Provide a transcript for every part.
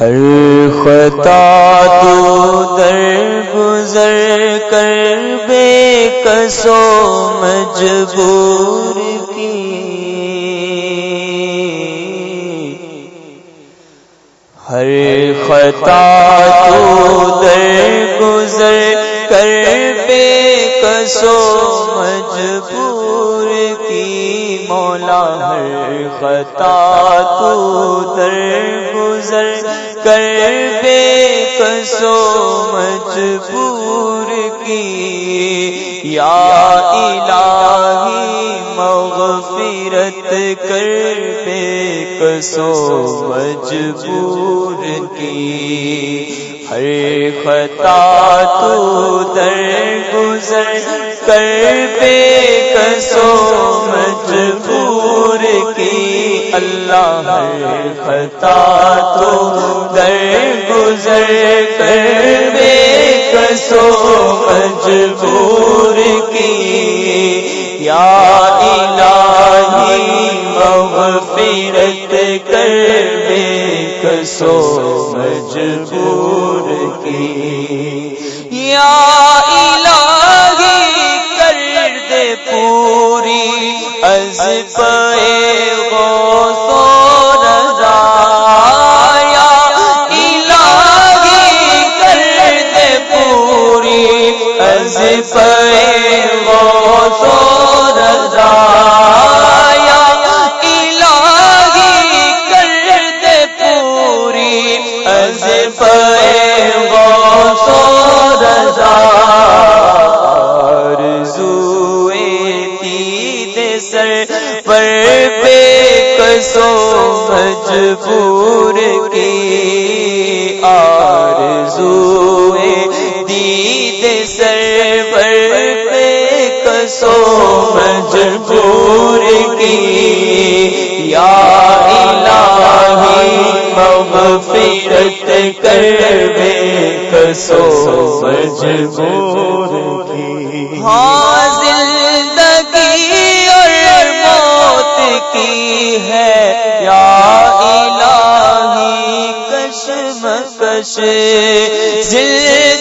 ہر خطا تو در گزر کر بے کسو مجبور کی۔ ہر خطا تو در گزر کر بے کسو مجبور مولا ہر خطا، تو در گزر کر بے کسو مجبور کی۔ یا الہی مغفرت کر بے کسو مجبور کی۔ ہر خطا تو در گزر کر بے کسو مجبور کی اللہ ہر خطا تو در گزر کر بے کسو مجبور مجبور کی آرزو دید سر پر کسو مجبور کی یا الہی مغفرت کر بے کسو مجبور کی۔ ہاں موت کی ہے زندگی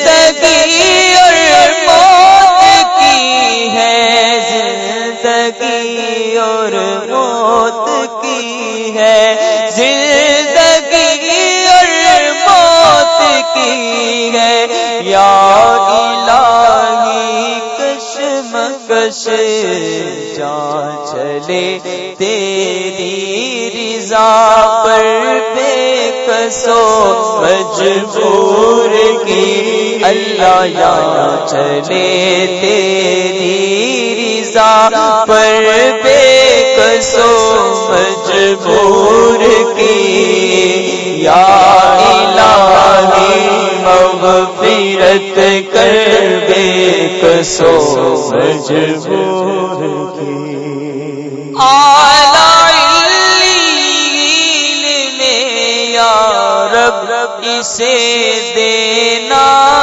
چلے تیری رضا پر بے کسو مجبور کی۔ اللہ یا چلے، تیری رضا پر بے کسو مجبور کی۔ یا الہی، مغفرت کر بے کسو مجبور کی۔ سے دینا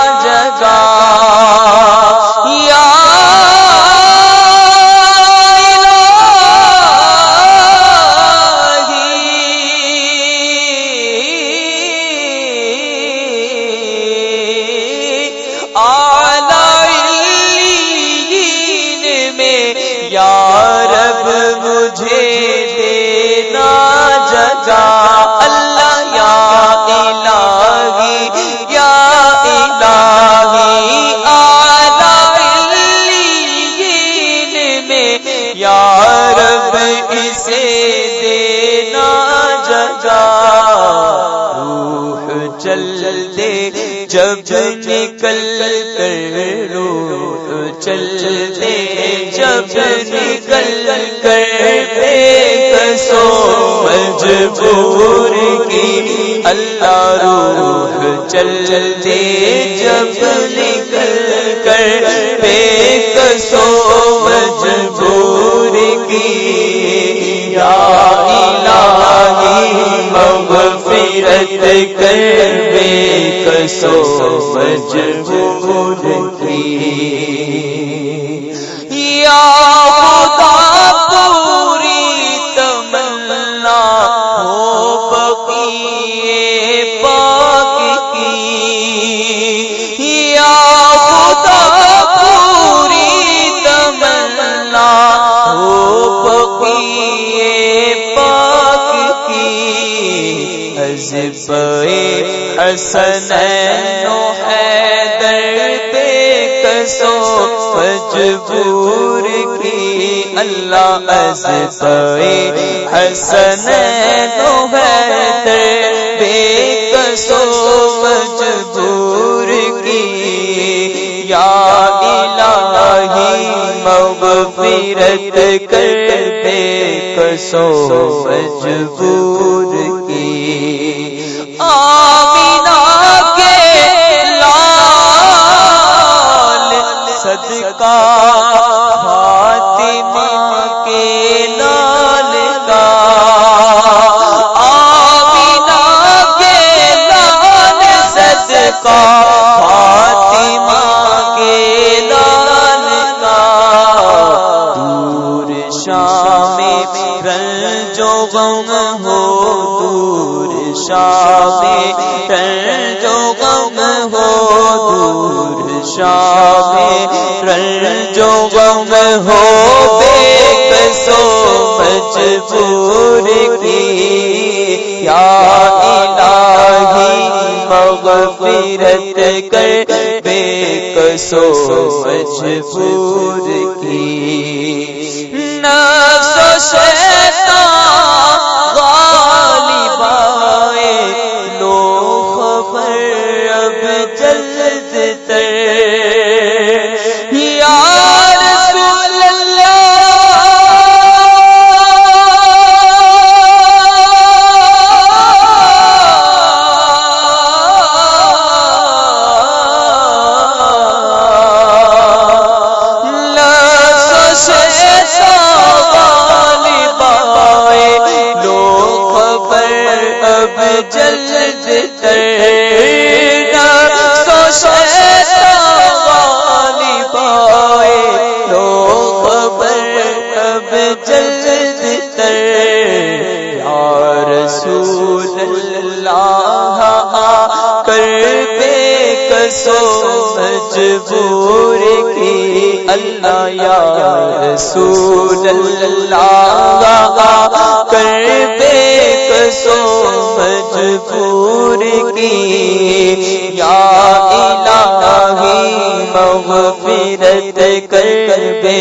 جب نکل کر رو چل دے جب نکل کر بے کسو مجبور کی اللہ روح چل دے جب نکل کر بے کسو مجبور کی یا الہی مغفرت کر سو مجبور کی یا تمنا ہو بقی پاک کی۔ یا خدا پوری تمنا ہو بقی حسن ہے درد کسو مجبور کی اللہ حزب حسن تو ہے درد کسو مجبور کی۔ یا الہی مغفرت کر دے کسو مجبور کی۔ صدقہ مغفرت کر بے کسو مجبور کی۔ مجبور کی اللہ یا رسول اللہ کر بے کسو مجبور کی یا الہی مغفرت کر بے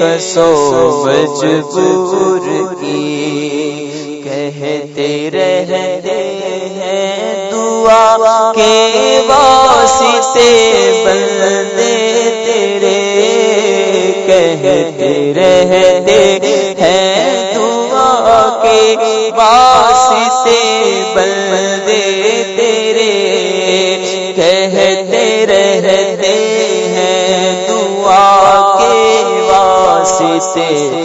کسو مجبور کی کہتے رہتے ہیں دعا کے واسطے بندے تیرے کہتے رہتے ہیں دعا کے واسطے بندے تیرے کہتے رہتے ہیں دعا کے واسطے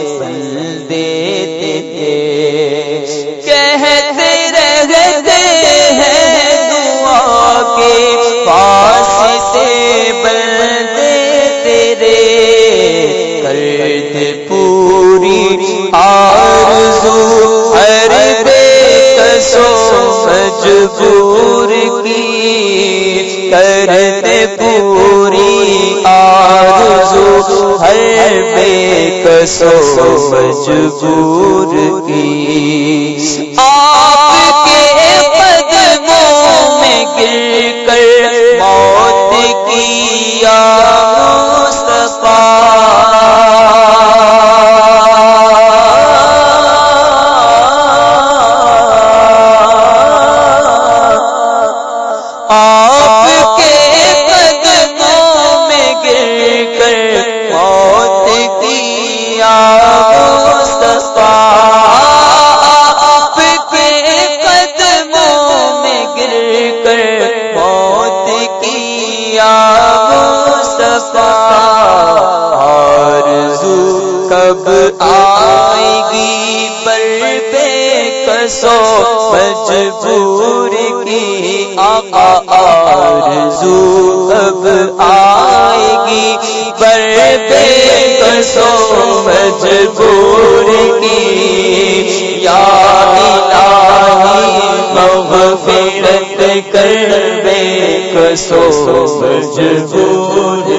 کرتے پوری آرزو ہر بے کسو مجبور کی۔ کب آئے گی پر بے کسو، مجبور کی آقا آرزو کب آئے گی پر بے کسو، مجبور کی یعنی یا الہی مغفرت کر بے کسو، مجبور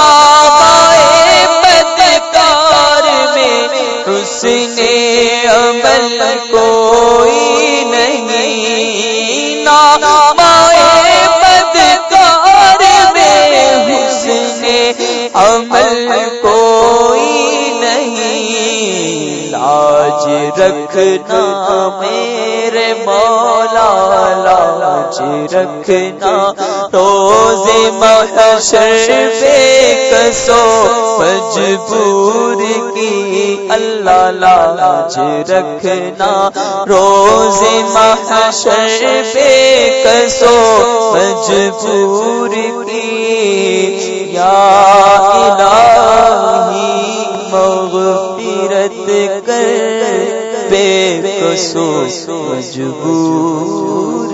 عمل کوئی نہیں۔ لاج رکھنا میرے مولا لاج رکھنا۔ روز محشر بے کسو مجبور کی اللہ لاج رکھنا۔ روز محشر بے کسو مجبور کی۔ یا سو مجبور